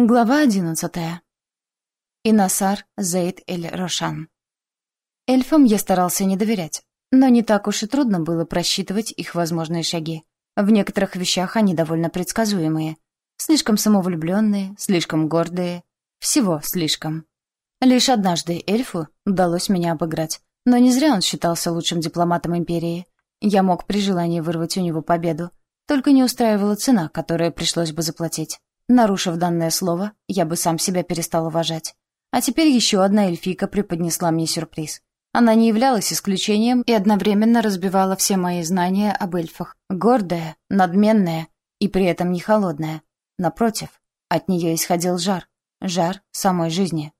Глава одиннадцатая. Инасар Зейд Эль-Рошан. Эльфам я старался не доверять, но не так уж и трудно было просчитывать их возможные шаги. В некоторых вещах они довольно предсказуемые. Слишком самовлюбленные, слишком гордые. Всего слишком. Лишь однажды эльфу удалось меня обыграть. Но не зря он считался лучшим дипломатом Империи. Я мог при желании вырвать у него победу. Только не устраивала цена, которую пришлось бы заплатить. Нарушив данное слово, я бы сам себя перестал уважать. А теперь еще одна эльфийка преподнесла мне сюрприз. Она не являлась исключением и одновременно разбивала все мои знания об эльфах. Гордая, надменная и при этом не холодная. Напротив, от нее исходил жар. Жар самой жизни.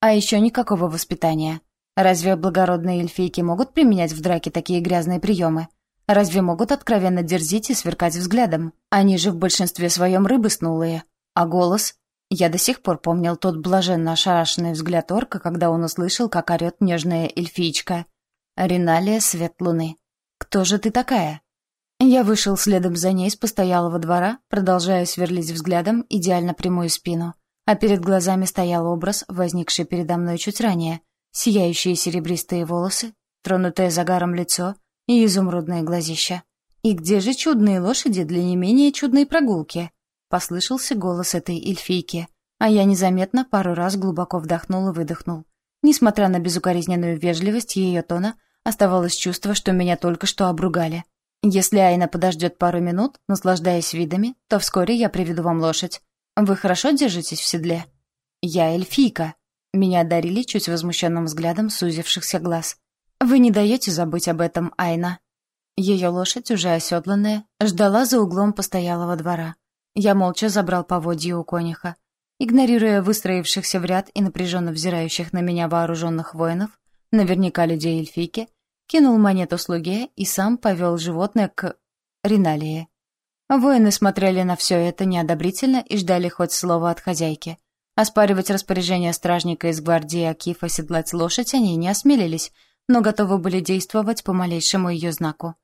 А еще никакого воспитания. Разве благородные эльфийки могут применять в драке такие грязные приемы? Разве могут откровенно дерзить и сверкать взглядом? Они же в большинстве своем рыбы снулые, а голос? Я до сих пор помнил тот блаженно ошарашенный взгляд орка, когда он услышал, как орёт нежная эльфичка. «Риналия, свет луны. Кто же ты такая?» Я вышел следом за ней с постоялого двора, продолжая сверлить взглядом идеально прямую спину. А перед глазами стоял образ, возникший передо мной чуть ранее. Сияющие серебристые волосы, тронутое загаром лицо и изумрудные глазища. И где же чудные лошади для не менее чудной прогулки? Послышался голос этой эльфийки, а я незаметно пару раз глубоко вдохнул и выдохнул. Несмотря на безукоризненную вежливость ее тона, оставалось чувство, что меня только что обругали. Если Айна подождет пару минут, наслаждаясь видами, то вскоре я приведу вам лошадь. Вы хорошо держитесь в седле? Я эльфийка. Меня одарили чуть возмущенным взглядом сузившихся глаз. Вы не даете забыть об этом, Айна. Ее лошадь, уже оседланная, ждала за углом постоялого двора. Я молча забрал поводье у конюха. Игнорируя выстроившихся в ряд и напряженно взирающих на меня вооруженных воинов, наверняка людей эльфийки, кинул монету слуге и сам повел животное к Риналии. Воины смотрели на все это неодобрительно и ждали хоть слова от хозяйки. Оспаривать распоряжение стражника из гвардии Акиф оседлать лошадь они не осмелились, но готовы были действовать по малейшему ее знаку.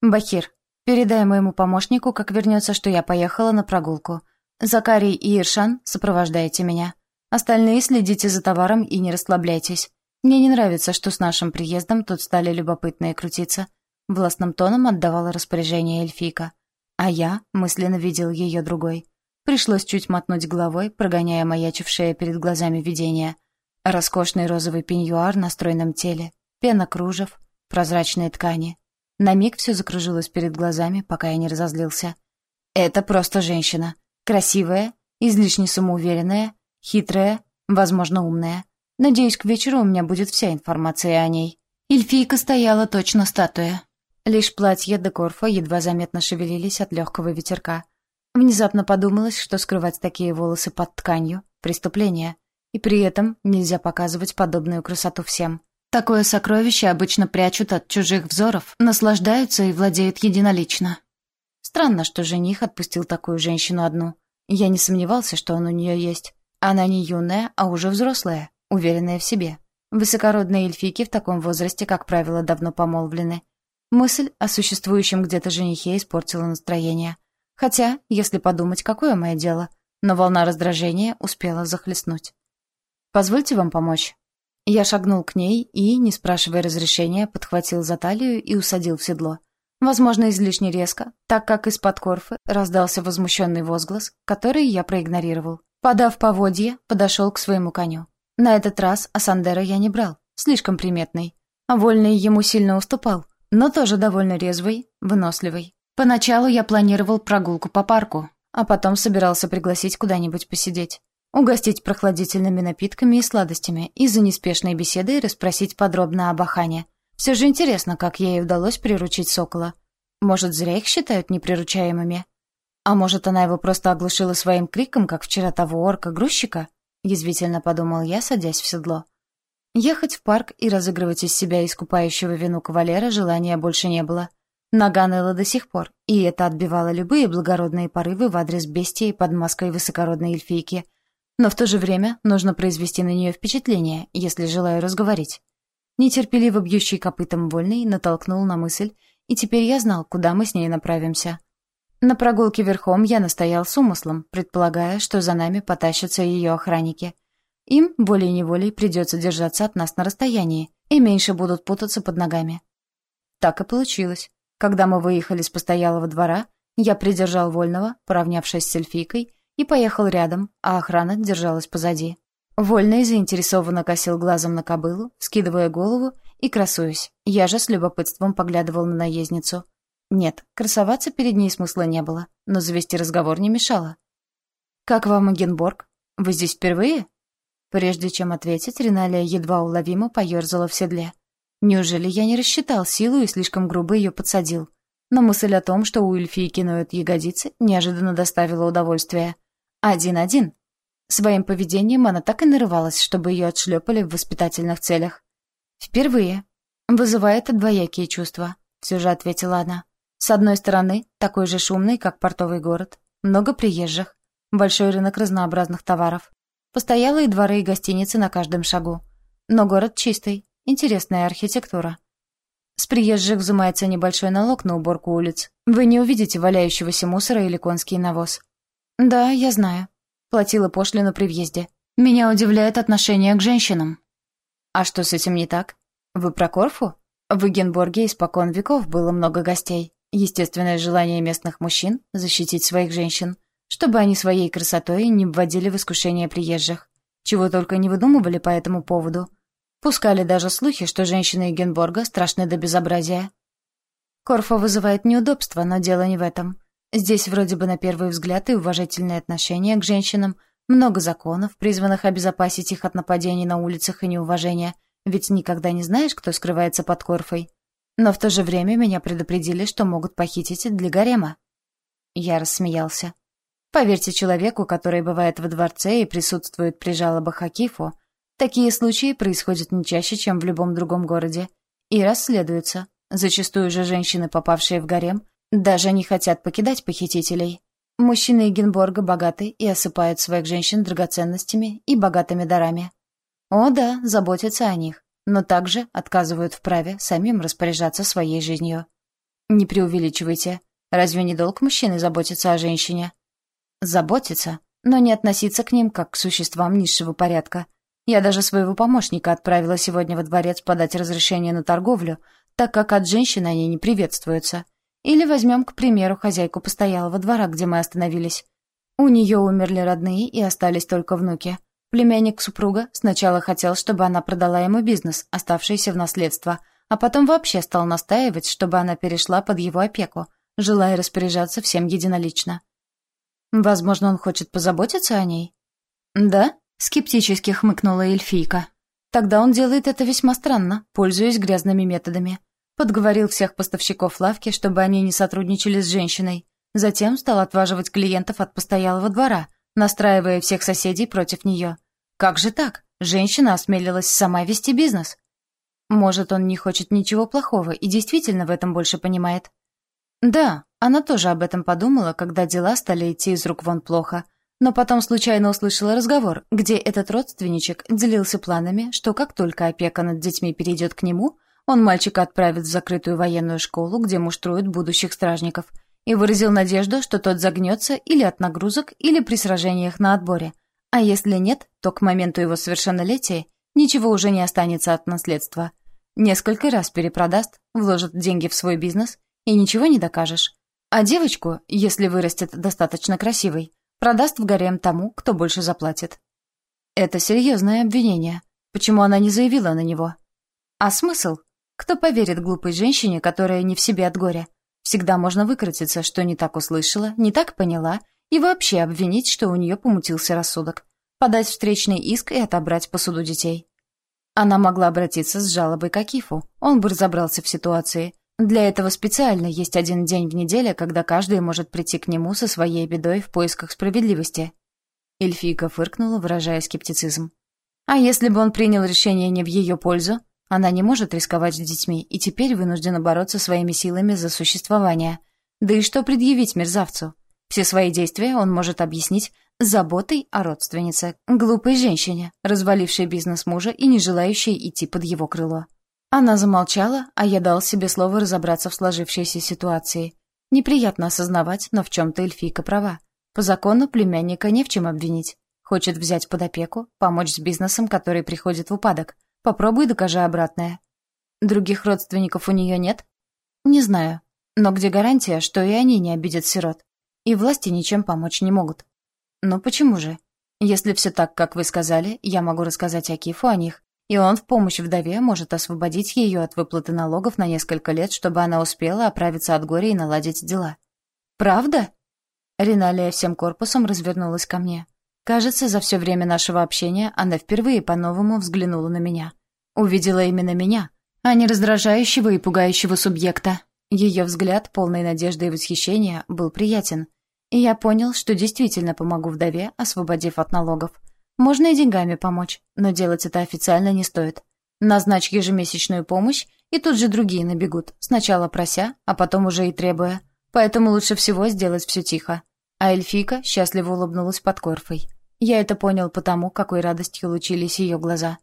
«Бахир, Передай моему помощнику, как вернется, что я поехала на прогулку. Закарий и Иршан, сопровождайте меня. Остальные следите за товаром и не расслабляйтесь. Мне не нравится, что с нашим приездом тут стали любопытные крутиться. Властным тоном отдавала распоряжение эльфийка. А я мысленно видел ее другой. Пришлось чуть мотнуть головой, прогоняя маячившее перед глазами видение. Роскошный розовый пеньюар на стройном теле, пена кружев, прозрачные ткани, на миг все закружилось перед глазами, пока я не разозлился. Это просто женщина. Красивая, излишне самоуверенная, хитрая, возможно, умная. Надеюсь, к вечеру у меня будет вся информация о ней. Эльфийка стояла точно статуя. Лишь платье де Корфа едва заметно шевелились от легкого ветерка. Внезапно подумалось, что скрывать такие волосы под тканью — преступление. И при этом нельзя показывать подобную красоту всем. Такое сокровище обычно прячут от чужих взоров, наслаждаются и владеют единолично. Странно, что жених отпустил такую женщину одну. Я не сомневался, что он у нее есть. Она не юная, а уже взрослая, уверенная в себе. Высокородные эльфийки в таком возрасте, как правило, давно помолвлены. Мысль о существующем где-то женихе испортила настроение. Хотя, если подумать, какое мое дело, но волна раздражения успела захлестнуть. «Позвольте вам помочь?» Я шагнул к ней и, не спрашивая разрешения, подхватил за талию и усадил в седло. Возможно, излишне резко, так как из-под корфы раздался возмущенный возглас, который я проигнорировал. Подав поводье, подошел к своему коню. На этот раз Асандера я не брал, слишком приметный. А вольный ему сильно уступал, но тоже довольно резвый, выносливый. Поначалу я планировал прогулку по парку, а потом собирался пригласить куда-нибудь посидеть. Угостить прохладительными напитками и сладостями и за неспешной беседой расспросить подробно об Ахане. Все же интересно, как ей удалось приручить сокола. Может, зря их считают неприручаемыми? А может, она его просто оглушила своим криком, как вчера того орка-грузчика? Язвительно подумал я, садясь в седло. Ехать в парк и разыгрывать из себя искупающего вину кавалера желания больше не было. Нога ныла до сих пор, и это отбивало любые благородные порывы в адрес бестии под маской высокородной эльфийки — но в то же время нужно произвести на нее впечатление, если желаю разговорить. Нетерпеливо бьющий копытом вольный натолкнул на мысль, и теперь я знал, куда мы с ней направимся. На прогулке верхом я настоял с умыслом, предполагая, что за нами потащатся ее охранники. Им волей-неволей придется держаться от нас на расстоянии, и меньше будут путаться под ногами. Так и получилось. Когда мы выехали с постоялого двора, я придержал Вольного, поравнявшись с эльфийкой, и поехал рядом, а охрана держалась позади. Вольный заинтересованно косил глазом на кобылу, скидывая голову и красуясь. Я же с любопытством поглядывал на наездницу. Нет, красоваться перед ней смысла не было, но завести разговор не мешало. «Как вам Эгенборг? Вы здесь впервые?» Прежде чем ответить, Риналия едва уловимо поёрзала в седле. Неужели я не рассчитал силу и слишком грубо ее подсадил? Но мысль о том, что у эльфийки ноют ягодицы, неожиданно доставила удовольствие. Один-один. Своим поведением она так и нарывалась, чтобы ее отшлепали в воспитательных целях. «Впервые. Вызывает двоякие чувства», — все же ответила она. «С одной стороны, такой же шумный, как портовый город. Много приезжих. Большой рынок разнообразных товаров. Постоялые дворы и гостиницы на каждом шагу. Но город чистый. Интересная архитектура. С приезжих взимается небольшой налог на уборку улиц. Вы не увидите валяющегося мусора или конский навоз. Да, я знаю. Платила пошлину при въезде. Меня удивляет отношение к женщинам. А что с этим не так? Вы про Корфу? В Эгенборге испокон веков было много гостей. Естественное желание местных мужчин защитить своих женщин, чтобы они своей красотой не вводили в искушение приезжих. Чего только не выдумывали по этому поводу. Пускали даже слухи, что женщины Эгенборга страшны до безобразия. Корфа вызывает неудобства, но дело не в этом. Здесь вроде бы на первый взгляд и уважительное отношение к женщинам, много законов, призванных обезопасить их от нападений на улицах и неуважения, ведь никогда не знаешь, кто скрывается под Корфой. Но в то же время меня предупредили, что могут похитить для гарема. Я рассмеялся. Поверьте человеку, который бывает во дворце и присутствует при жалобах Акифу, такие случаи происходят не чаще, чем в любом другом городе, и расследуются. Зачастую же женщины, попавшие в гарем, даже не хотят покидать похитителей. Мужчины Эгенборга богаты и осыпают своих женщин драгоценностями и богатыми дарами. О да, заботятся о них, но также отказывают в праве самим распоряжаться своей жизнью. Не преувеличивайте. Разве не долг мужчины заботиться о женщине? Заботиться, но не относиться к ним как к существам низшего порядка. Я даже своего помощника отправила сегодня во дворец подать разрешение на торговлю, так как от женщин они не приветствуются. Или возьмем, к примеру, хозяйку постоялого двора, где мы остановились. У нее умерли родные и остались только внуки. Племянник супруга сначала хотел, чтобы она продала ему бизнес, оставшийся в наследство, а потом вообще стал настаивать, чтобы она перешла под его опеку, желая распоряжаться всем единолично. Возможно, он хочет позаботиться о ней? Да, скептически хмыкнула эльфийка. Тогда он делает это весьма странно, пользуясь грязными методами. Подговорил всех поставщиков лавки, чтобы они не сотрудничали с женщиной. Затем стал отваживать клиентов от постоялого двора, настраивая всех соседей против нее. Как же так? Женщина осмелилась сама вести бизнес. Может, он не хочет ничего плохого и действительно в этом больше понимает. Да, она тоже об этом подумала, когда дела стали идти из рук вон плохо. Но потом случайно услышала разговор, где этот родственничек делился планами, что как только опека над детьми перейдет к нему – он мальчика отправит в закрытую военную школу, где муштруют будущих стражников, и выразил надежду, что тот загнется или от нагрузок, или при сражениях на отборе. А если нет, то к моменту его совершеннолетия ничего уже не останется от наследства. Несколько раз перепродаст, вложит деньги в свой бизнес, и ничего не докажешь. А девочку, если вырастет достаточно красивой, продаст в гарем тому, кто больше заплатит. Это серьезное обвинение. Почему она не заявила на него? А смысл? Кто поверит глупой женщине, которая не в себе от горя? Всегда можно выкрутиться, что не так услышала, не так поняла, и вообще обвинить, что у нее помутился рассудок. Подать встречный иск и отобрать по суду детей. Она могла обратиться с жалобой к Акифу. Он бы разобрался в ситуации. Для этого специально есть один день в неделе, когда каждый может прийти к нему со своей бедой в поисках справедливости. Эльфийка фыркнула, выражая скептицизм. А если бы он принял решение не в ее пользу? Она не может рисковать с детьми и теперь вынуждена бороться своими силами за существование. Да и что предъявить мерзавцу? Все свои действия он может объяснить заботой о родственнице, глупой женщине, развалившей бизнес мужа и не желающей идти под его крыло. Она замолчала, а я дал себе слово разобраться в сложившейся ситуации. Неприятно осознавать, но в чем-то эльфийка права. По закону племянника не в чем обвинить. Хочет взять под опеку, помочь с бизнесом, который приходит в упадок. Попробуй докажи обратное. Других родственников у нее нет? Не знаю. Но где гарантия, что и они не обидят сирот? И власти ничем помочь не могут. Но почему же? Если все так, как вы сказали, я могу рассказать Акифу о них, и он в помощь вдове может освободить ее от выплаты налогов на несколько лет, чтобы она успела оправиться от горя и наладить дела. «Правда?» Риналия всем корпусом развернулась ко мне. Кажется, за все время нашего общения она впервые по-новому взглянула на меня. Увидела именно меня, а не раздражающего и пугающего субъекта. Ее взгляд, полный надежды и восхищения, был приятен. И я понял, что действительно помогу вдове, освободив от налогов. Можно и деньгами помочь, но делать это официально не стоит. Назначь ежемесячную помощь, и тут же другие набегут, сначала прося, а потом уже и требуя. Поэтому лучше всего сделать все тихо. А эльфийка счастливо улыбнулась под корфой. Я это понял потому, какой радостью лучились ее глаза.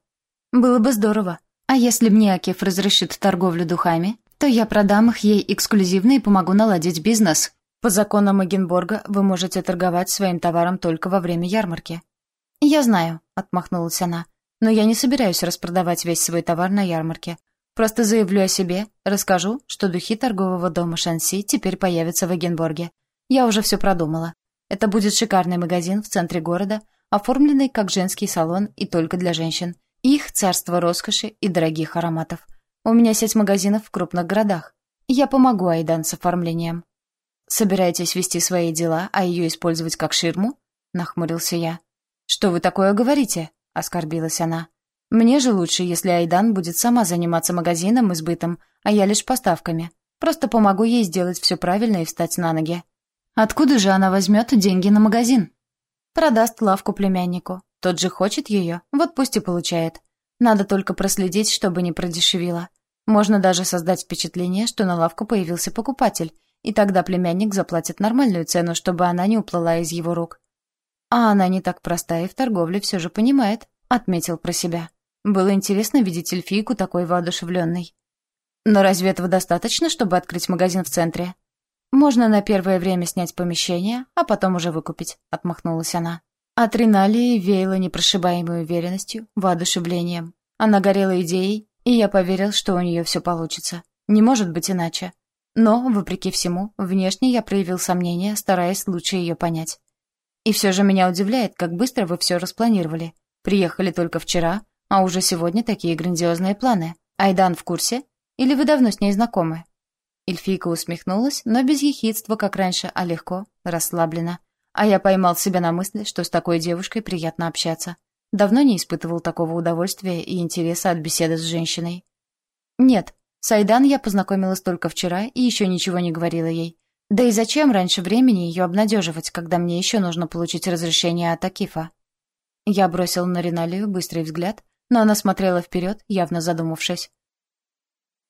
Было бы здорово. А если мне Акиф разрешит торговлю духами, то я продам их ей эксклюзивно и помогу наладить бизнес. По законам Эгенборга вы можете торговать своим товаром только во время ярмарки. «Я знаю», — отмахнулась она. «Но я не собираюсь распродавать весь свой товар на ярмарке. Просто заявлю о себе, расскажу, что духи торгового дома Шанси теперь появятся в Эгенборге. Я уже все продумала. Это будет шикарный магазин в центре города, оформленный как женский салон и только для женщин. Их царство роскоши и дорогих ароматов. У меня сеть магазинов в крупных городах. Я помогу Айдан с оформлением. «Собираетесь вести свои дела, а ее использовать как ширму?» — нахмурился я. «Что вы такое говорите?» — оскорбилась она. «Мне же лучше, если Айдан будет сама заниматься магазином и сбытом, а я лишь поставками. Просто помогу ей сделать все правильно и встать на ноги». «Откуда же она возьмет деньги на магазин?» «Продаст лавку племяннику. Тот же хочет ее, вот пусть и получает. Надо только проследить, чтобы не продешевило. Можно даже создать впечатление, что на лавку появился покупатель, и тогда племянник заплатит нормальную цену, чтобы она не уплыла из его рук. А она не так простая и в торговле все же понимает, отметил про себя. Было интересно видеть эльфийку такой воодушевленной. Но разве этого достаточно, чтобы открыть магазин в центре? Можно на первое время снять помещение, а потом уже выкупить, отмахнулась она. От Риналии веяло непрошибаемой уверенностью, воодушевлением. Она горела идеей, и я поверил, что у нее все получится. Не может быть иначе. Но, вопреки всему, внешне я проявил сомнения, стараясь лучше ее понять. И все же меня удивляет, как быстро вы все распланировали. Приехали только вчера, а уже сегодня такие грандиозные планы. Айдан в курсе? Или вы давно с ней знакомы?» Эльфийка усмехнулась, но без ехидства, как раньше, а легко, расслабленно. А я поймал себя на мысли, что с такой девушкой приятно общаться. Давно не испытывал такого удовольствия и интереса от беседы с женщиной. «Нет, с Айдан я познакомилась только вчера и еще ничего не говорила ей. Да и зачем раньше времени ее обнадеживать, когда мне еще нужно получить разрешение от Акифа? Я бросил на Риналию быстрый взгляд, но она смотрела вперед, явно задумавшись.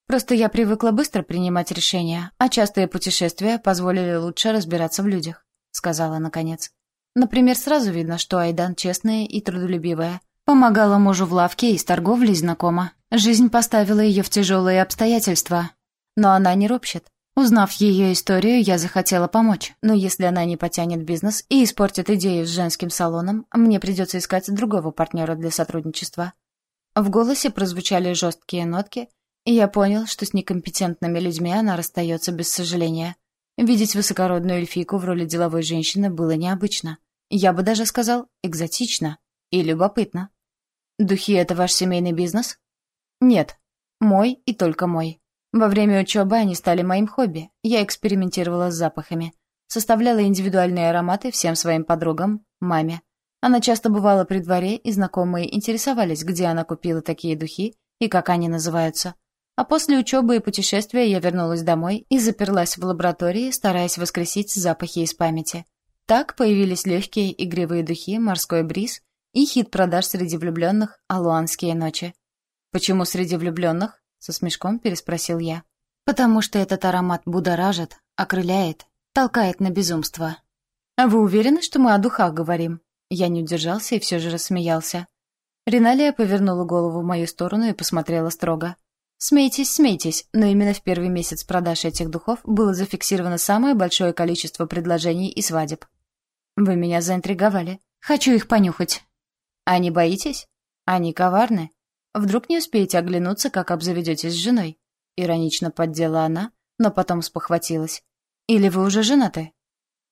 Просто я привыкла быстро принимать решения, а частые путешествия позволили лучше разбираться в людях, сказала наконец. Например, сразу видно, что Айдан честная и трудолюбивая. Помогала мужу в лавке и с торговлей знакома. Жизнь поставила ее в тяжелые обстоятельства. Но она не ропщет. Узнав ее историю, я захотела помочь, но если она не потянет бизнес и испортит идею с женским салоном, мне придется искать другого партнера для сотрудничества. В голосе прозвучали жесткие нотки, и я понял, что с некомпетентными людьми она расстается без сожаления. Видеть высокородную эльфийку в роли деловой женщины было необычно. Я бы даже сказал, экзотично и любопытно. «Духи — это ваш семейный бизнес?» «Нет. Мой и только мой. Во время учебы они стали моим хобби. Я экспериментировала с запахами. Составляла индивидуальные ароматы всем своим подругам, маме. Она часто бывала при дворе, и знакомые интересовались, где она купила такие духи и как они называются. А после учебы и путешествия я вернулась домой и заперлась в лаборатории, стараясь воскресить запахи из памяти. Так появились легкие игривые духи «Морской бриз» и хит продаж среди влюбленных «Алуанские ночи». Почему среди влюбленных? Со смешком переспросил я. «Потому что этот аромат будоражит, окрыляет, толкает на безумство». «А вы уверены, что мы о духах говорим?» Я не удержался и все же рассмеялся. Риналия повернула голову в мою сторону и посмотрела строго. Смейтесь, смейтесь, но именно в первый месяц продаж этих духов было зафиксировано самое большое количество предложений и свадеб. Вы меня заинтриговали. Хочу их понюхать. А не боитесь? Они коварны. Вдруг не успеете оглянуться, как обзаведетесь с женой? Иронично поддела она, но потом спохватилась. Или вы уже женаты?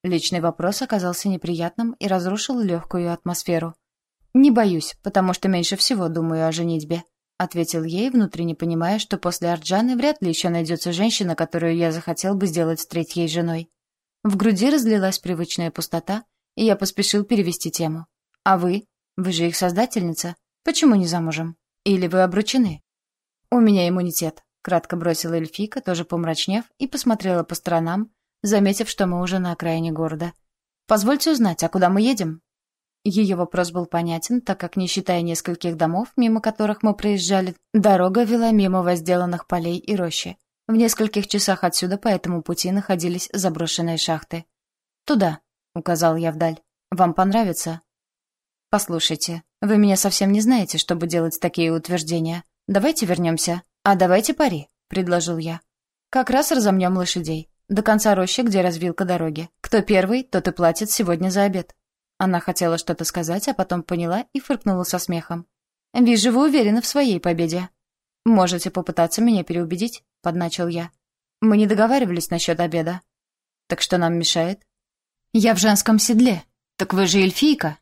Личный вопрос оказался неприятным и разрушил легкую атмосферу. «Не боюсь, потому что меньше всего думаю о женитьбе», — ответил ей, внутренне понимая, что после Арджаны вряд ли еще найдется женщина, которую я захотел бы сделать третьей женой. В груди разлилась привычная пустота, и я поспешил перевести тему. «А вы? Вы же их создательница. Почему не замужем? Или вы обручены?» «У меня иммунитет», — кратко бросила эльфийка, тоже помрачнев, и посмотрела по сторонам, заметив, что мы уже на окраине города. «Позвольте узнать, а куда мы едем?» Ее вопрос был понятен, так как, не считая нескольких домов, мимо которых мы проезжали, дорога вела мимо возделанных полей и рощи. В нескольких часах отсюда по этому пути находились заброшенные шахты. «Туда», — указал я вдаль. «Вам понравится?» «Послушайте, вы меня совсем не знаете, чтобы делать такие утверждения. Давайте вернемся. А давайте пари», — предложил я. «Как раз разомнем лошадей. До конца рощи, где развилка дороги. Кто первый, тот и платит сегодня за обед». Она хотела что-то сказать, а потом поняла и фыркнула со смехом. «Вижу, вы уверены в своей победе». «Можете попытаться меня переубедить», — подначил я. «Мы не договаривались насчет обеда». «Так что нам мешает?» «Я в женском седле. Так вы же эльфийка».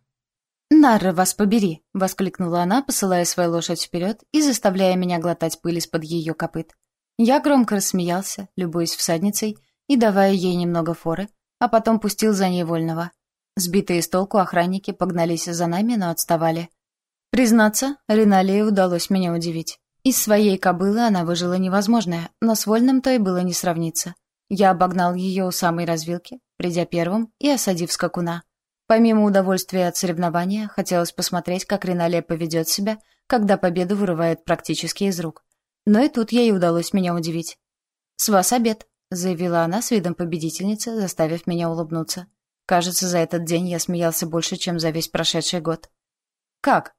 «Нарра, вас побери!» — воскликнула она, посылая свою лошадь вперед и заставляя меня глотать пыль из-под ее копыт. Я громко рассмеялся, любуясь всадницей, и давая ей немного форы, а потом пустил за ней вольного. Сбитые с толку охранники погнались за нами, но отставали. Признаться, Риналии удалось меня удивить. Из своей кобылы она выжила невозможное, но с вольным то и было не сравниться. Я обогнал ее у самой развилки, придя первым и осадив скакуна. Помимо удовольствия от соревнования, хотелось посмотреть, как Риналия поведет себя, когда победу вырывает практически из рук. Но и тут ей удалось меня удивить. «С вас обед», заявила она с видом победительницы, заставив меня улыбнуться. Кажется, за этот день я смеялся больше, чем за весь прошедший год. «Как?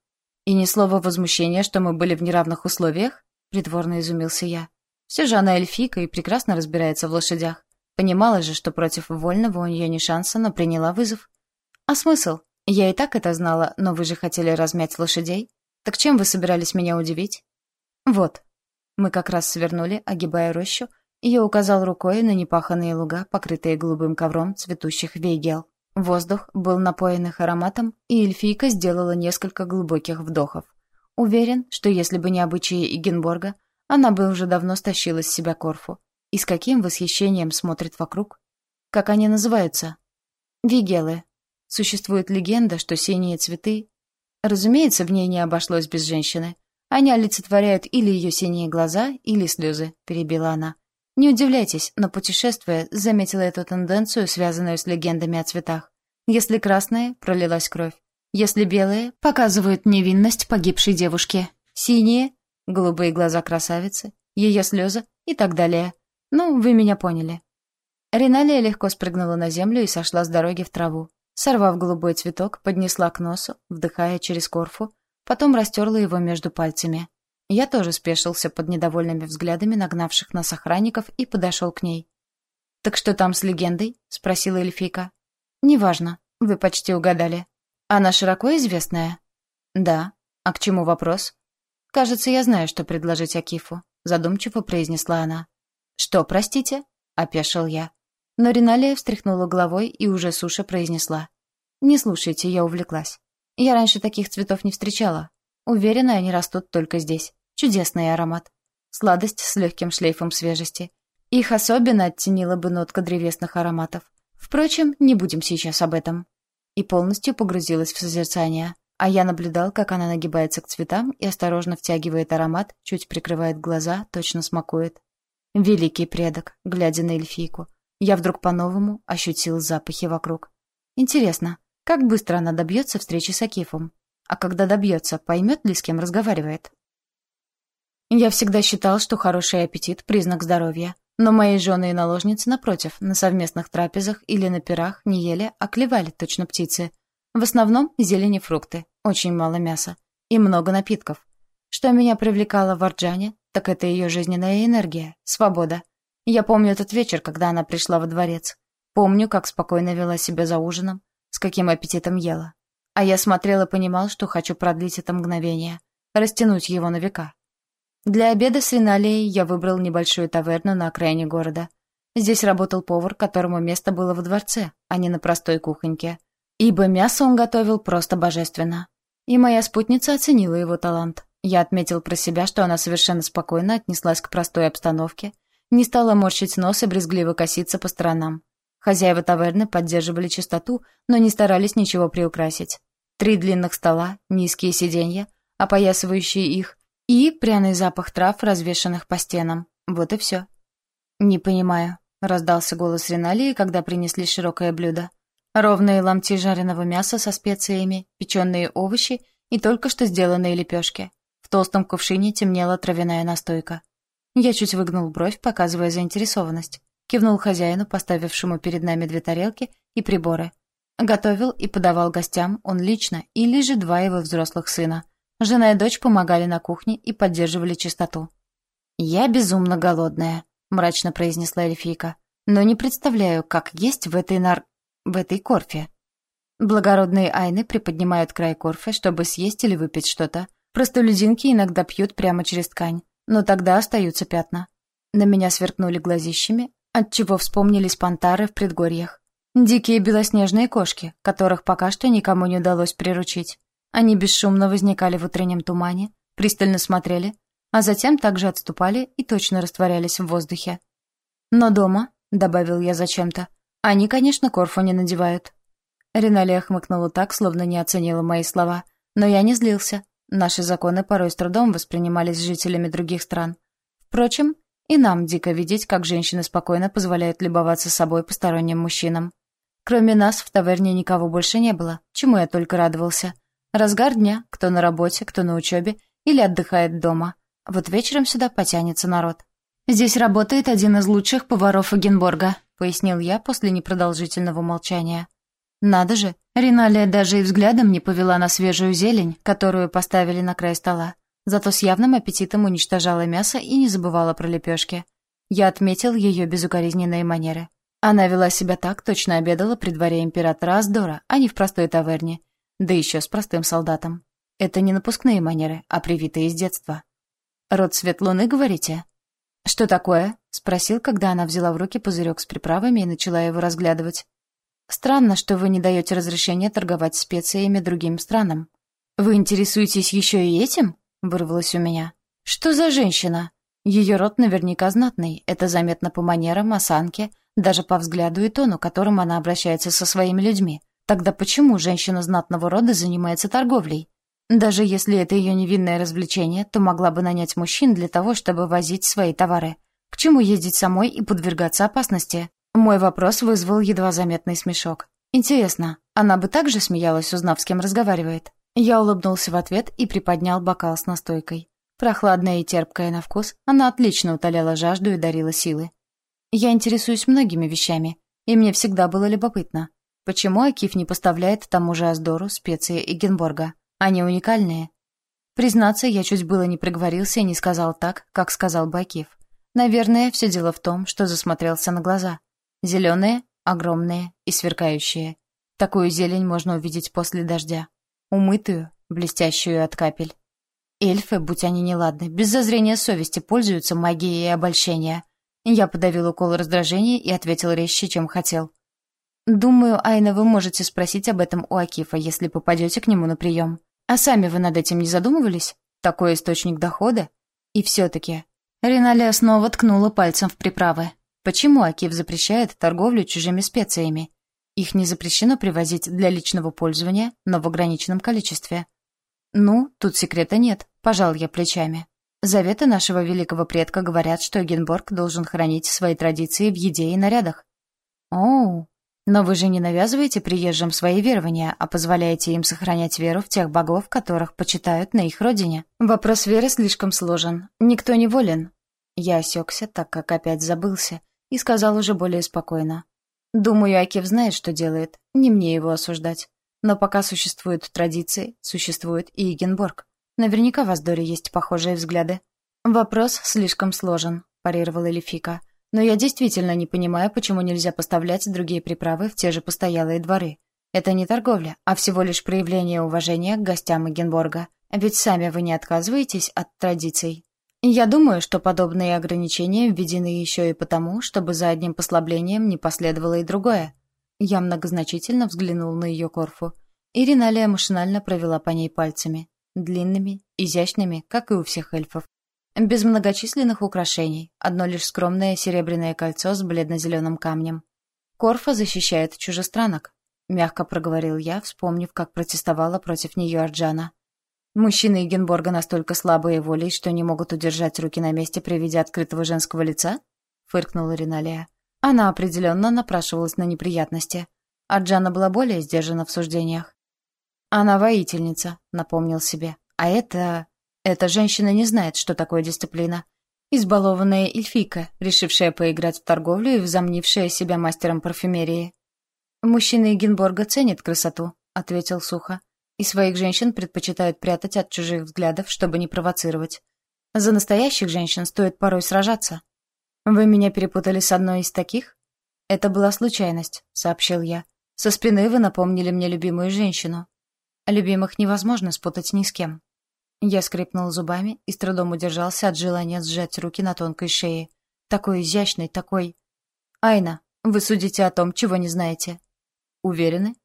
И ни слова возмущения, что мы были в неравных условиях?» Притворно изумился я. Все же она эльфийка и прекрасно разбирается в лошадях. Понимала же, что против вольного у нее не шанса, но приняла вызов. «А смысл? Я и так это знала, но вы же хотели размять лошадей. Так чем вы собирались меня удивить?» «Вот». Мы как раз свернули, огибая рощу, я указал рукой на непаханные луга, покрытые голубым ковром цветущих вейгел. Воздух был напоен их ароматом, и эльфийка сделала несколько глубоких вдохов. Уверен, что если бы не обычаи Игенборга, она бы уже давно стащила с себя Корфу. И с каким восхищением смотрит вокруг. Как они называются? Вигелы. Существует легенда, что синие цветы... Разумеется, в ней не обошлось без женщины. Они олицетворяют или ее синие глаза, или слезы, перебила она. Не удивляйтесь, но путешествуя, заметила эту тенденцию, связанную с легендами о цветах. Если красные — пролилась кровь. Если белые — показывают невинность погибшей девушки. Синие — голубые глаза красавицы, ее слезы и так далее. Ну, вы меня поняли. Риналия легко спрыгнула на землю и сошла с дороги в траву. Сорвав голубой цветок, поднесла к носу, вдыхая через корфу, потом растерла его между пальцами. Я тоже спешился под недовольными взглядами нагнавших нас охранников и подошел к ней. «Так что там с легендой?» — спросила эльфийка. «Неважно. Вы почти угадали. Она широко известная?» «Да. А к чему вопрос?» «Кажется, я знаю, что предложить Акифу», — задумчиво произнесла она. «Что, простите?» — опешил я. Но Риналия встряхнула головой и уже суше произнесла. «Не слушайте, я увлеклась. Я раньше таких цветов не встречала. Уверена, они растут только здесь. Чудесный аромат. Сладость с легким шлейфом свежести. Их особенно оттенила бы нотка древесных ароматов. Впрочем, не будем сейчас об этом. И полностью погрузилась в созерцание. А я наблюдал, как она нагибается к цветам и осторожно втягивает аромат, чуть прикрывает глаза, точно смакует. Великий предок, глядя на эльфийку. Я вдруг по-новому ощутил запахи вокруг. Интересно, как быстро она добьется встречи с Акифом? А когда добьется, поймет ли, с кем разговаривает? Я всегда считал, что хороший аппетит — признак здоровья. Но мои жены и наложницы, напротив, на совместных трапезах или на пирах не ели, а клевали точно птицы. В основном зелени фрукты, очень мало мяса и много напитков. Что меня привлекало в Арджане, так это ее жизненная энергия, свобода. Я помню этот вечер, когда она пришла во дворец. Помню, как спокойно вела себя за ужином, с каким аппетитом ела. А я смотрел и понимал, что хочу продлить это мгновение, растянуть его на века. Для обеда с Риналией я выбрал небольшую таверну на окраине города. Здесь работал повар, которому место было во дворце, а не на простой кухоньке. Ибо мясо он готовил просто божественно. И моя спутница оценила его талант. Я отметил про себя, что она совершенно спокойно отнеслась к простой обстановке, не стала морщить нос и брезгливо коситься по сторонам. Хозяева таверны поддерживали чистоту, но не старались ничего приукрасить. Три длинных стола, низкие сиденья, опоясывающие их, и пряный запах трав, развешанных по стенам. Вот и все. «Не понимаю», — раздался голос Риналии, когда принесли широкое блюдо. Ровные ломти жареного мяса со специями, печеные овощи и только что сделанные лепешки. В толстом кувшине темнела травяная настойка. Я чуть выгнул бровь, показывая заинтересованность. Кивнул хозяину, поставившему перед нами две тарелки и приборы. Готовил и подавал гостям он лично или же два его взрослых сына — Жена и дочь помогали на кухне и поддерживали чистоту. «Я безумно голодная», — мрачно произнесла эльфийка. «Но не представляю, как есть в этой нар... в этой корфе». Благородные айны приподнимают край корфы, чтобы съесть или выпить что-то. Простолюдинки иногда пьют прямо через ткань, но тогда остаются пятна. На меня сверкнули глазищами, отчего вспомнились пантары в предгорьях. Дикие белоснежные кошки, которых пока что никому не удалось приручить. Они бесшумно возникали в утреннем тумане, пристально смотрели, а затем также отступали и точно растворялись в воздухе. «Но дома», — добавил я зачем-то, — «они, конечно, корфу не надевают». Риналия хмыкнула так, словно не оценила мои слова, но я не злился. Наши законы порой с трудом воспринимались жителями других стран. Впрочем, и нам дико видеть, как женщины спокойно позволяют любоваться собой посторонним мужчинам. Кроме нас в таверне никого больше не было, чему я только радовался — Разгар дня, кто на работе, кто на учебе или отдыхает дома. Вот вечером сюда потянется народ. «Здесь работает один из лучших поваров Эгенборга», — пояснил я после непродолжительного молчания. «Надо же, Риналия даже и взглядом не повела на свежую зелень, которую поставили на край стола. Зато с явным аппетитом уничтожала мясо и не забывала про лепешки. Я отметил ее безукоризненные манеры. Она вела себя так, точно обедала при дворе императора Аздора, а не в простой таверне — да еще с простым солдатом. Это не напускные манеры, а привитые с детства. «Род свет луны, говорите?» «Что такое?» — спросил, когда она взяла в руки пузырек с приправами и начала его разглядывать. «Странно, что вы не даете разрешения торговать специями другим странам. Вы интересуетесь еще и этим?» — вырвалось у меня. «Что за женщина? Ее род наверняка знатный, это заметно по манерам, осанке, даже по взгляду и тону, которым она обращается со своими людьми. Тогда почему женщина знатного рода занимается торговлей? Даже если это ее невинное развлечение, то могла бы нанять мужчин для того, чтобы возить свои товары. К чему ездить самой и подвергаться опасности? Мой вопрос вызвал едва заметный смешок. Интересно, она бы также смеялась, узнав, с кем разговаривает? Я улыбнулся в ответ и приподнял бокал с настойкой. Прохладная и терпкая на вкус, она отлично утоляла жажду и дарила силы. Я интересуюсь многими вещами, и мне всегда было любопытно, Почему Акиф не поставляет тому же Аздору специи Эгенборга? Они уникальные. Признаться, я чуть было не проговорился и не сказал так, как сказал бы Акиф. Наверное, все дело в том, что засмотрелся на глаза. Зеленые, огромные и сверкающие. Такую зелень можно увидеть после дождя. Умытую, блестящую от капель. Эльфы, будь они неладны, без зазрения совести пользуются магией и обольщения. Я подавил укол раздражения и ответил резче, чем хотел. Думаю, Айна, вы можете спросить об этом у Акифа, если попадете к нему на прием. А сами вы над этим не задумывались? Такой источник дохода? И все-таки... Риналия снова ткнула пальцем в приправы. Почему Акиф запрещает торговлю чужими специями? Их не запрещено привозить для личного пользования, но в ограниченном количестве. Ну, тут секрета нет, пожал я плечами. Заветы нашего великого предка говорят, что Генборг должен хранить свои традиции в еде и нарядах. Оу, но вы же не навязываете приезжим свои верования, а позволяете им сохранять веру в тех богов, которых почитают на их родине. Вопрос веры слишком сложен. Никто не волен. Я осекся, так как опять забылся, и сказал уже более спокойно. Думаю, Акив знает, что делает. Не мне его осуждать. Но пока существуют традиции, существует и Эгенборг. Наверняка в Аздоре есть похожие взгляды. «Вопрос слишком сложен», — парировала Элифика. «Но я действительно не понимаю, почему нельзя поставлять другие приправы в те же постоялые дворы. Это не торговля, а всего лишь проявление уважения к гостям Эгенборга. Ведь сами вы не отказываетесь от традиций. Я думаю, что подобные ограничения введены еще и потому, чтобы за одним послаблением не последовало и другое. Я многозначительно взглянул на ее корфу. И Риналия машинально провела по ней пальцами. Длинными, изящными, как и у всех эльфов. Без многочисленных украшений, одно лишь скромное серебряное кольцо с бледно-зеленым камнем. Корфа защищает чужестранок, — мягко проговорил я, вспомнив, как протестовала против нее Арджана. «Мужчины Эгенборга настолько слабые волей, что не могут удержать руки на месте при виде открытого женского лица?» — фыркнула Риналия. Она определенно напрашивалась на неприятности. Арджана была более сдержана в суждениях. «Она воительница», — напомнил себе. «А это... эта женщина не знает, что такое дисциплина. Избалованная эльфийка, решившая поиграть в торговлю и взомнившая себя мастером парфюмерии. «Мужчины Генборга ценят красоту», — ответил сухо. «И своих женщин предпочитают прятать от чужих взглядов, чтобы не провоцировать. За настоящих женщин стоит порой сражаться». «Вы меня перепутали с одной из таких?» «Это была случайность», — сообщил я. «Со спины вы напомнили мне любимую женщину. Любимых невозможно спутать ни с кем». Я скрипнул зубами и с трудом удержался от желания сжать руки на тонкой шее. Такой изящный, такой... «Айна, вы судите о том, чего не знаете. Уверены?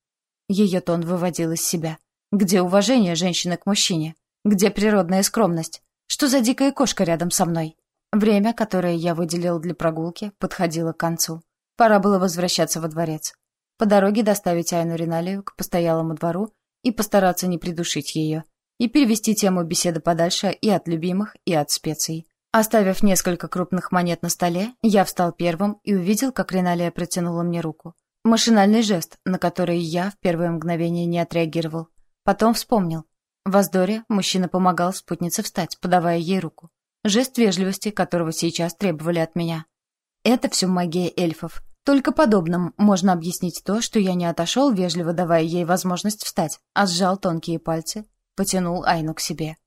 Ее тон выводил из себя. Где уважение женщины к мужчине? Где природная скромность? Что за дикая кошка рядом со мной? Время, которое я выделил для прогулки, подходило к концу. Пора было возвращаться во дворец. По дороге доставить Айну Риналию к постоялому двору и постараться не придушить ее, и перевести тему беседы подальше и от любимых, и от специй. Оставив несколько крупных монет на столе, я встал первым и увидел, как Риналия протянула мне руку. Машинальный жест, на который я в первое мгновение не отреагировал. Потом вспомнил. В Аздоре мужчина помогал спутнице встать, подавая ей руку. Жест вежливости, которого сейчас требовали от меня. Это все магия эльфов. Только подобным можно объяснить то, что я не отошел, вежливо давая ей возможность встать, а сжал тонкие пальцы, потянул Айну к себе.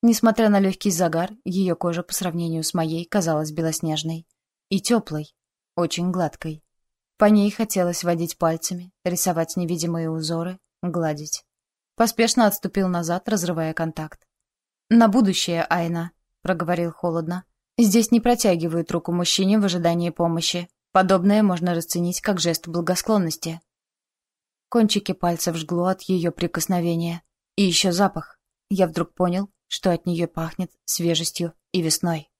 Несмотря на легкий загар, ее кожа по сравнению с моей казалась белоснежной. И теплой, очень гладкой. По ней хотелось водить пальцами, рисовать невидимые узоры, гладить. Поспешно отступил назад, разрывая контакт. «На будущее, Айна», — проговорил холодно. «Здесь не протягивают руку мужчине в ожидании помощи. Подобное можно расценить как жест благосклонности». Кончики пальцев жгло от ее прикосновения. И еще запах. Я вдруг понял, что от нее пахнет свежестью и весной.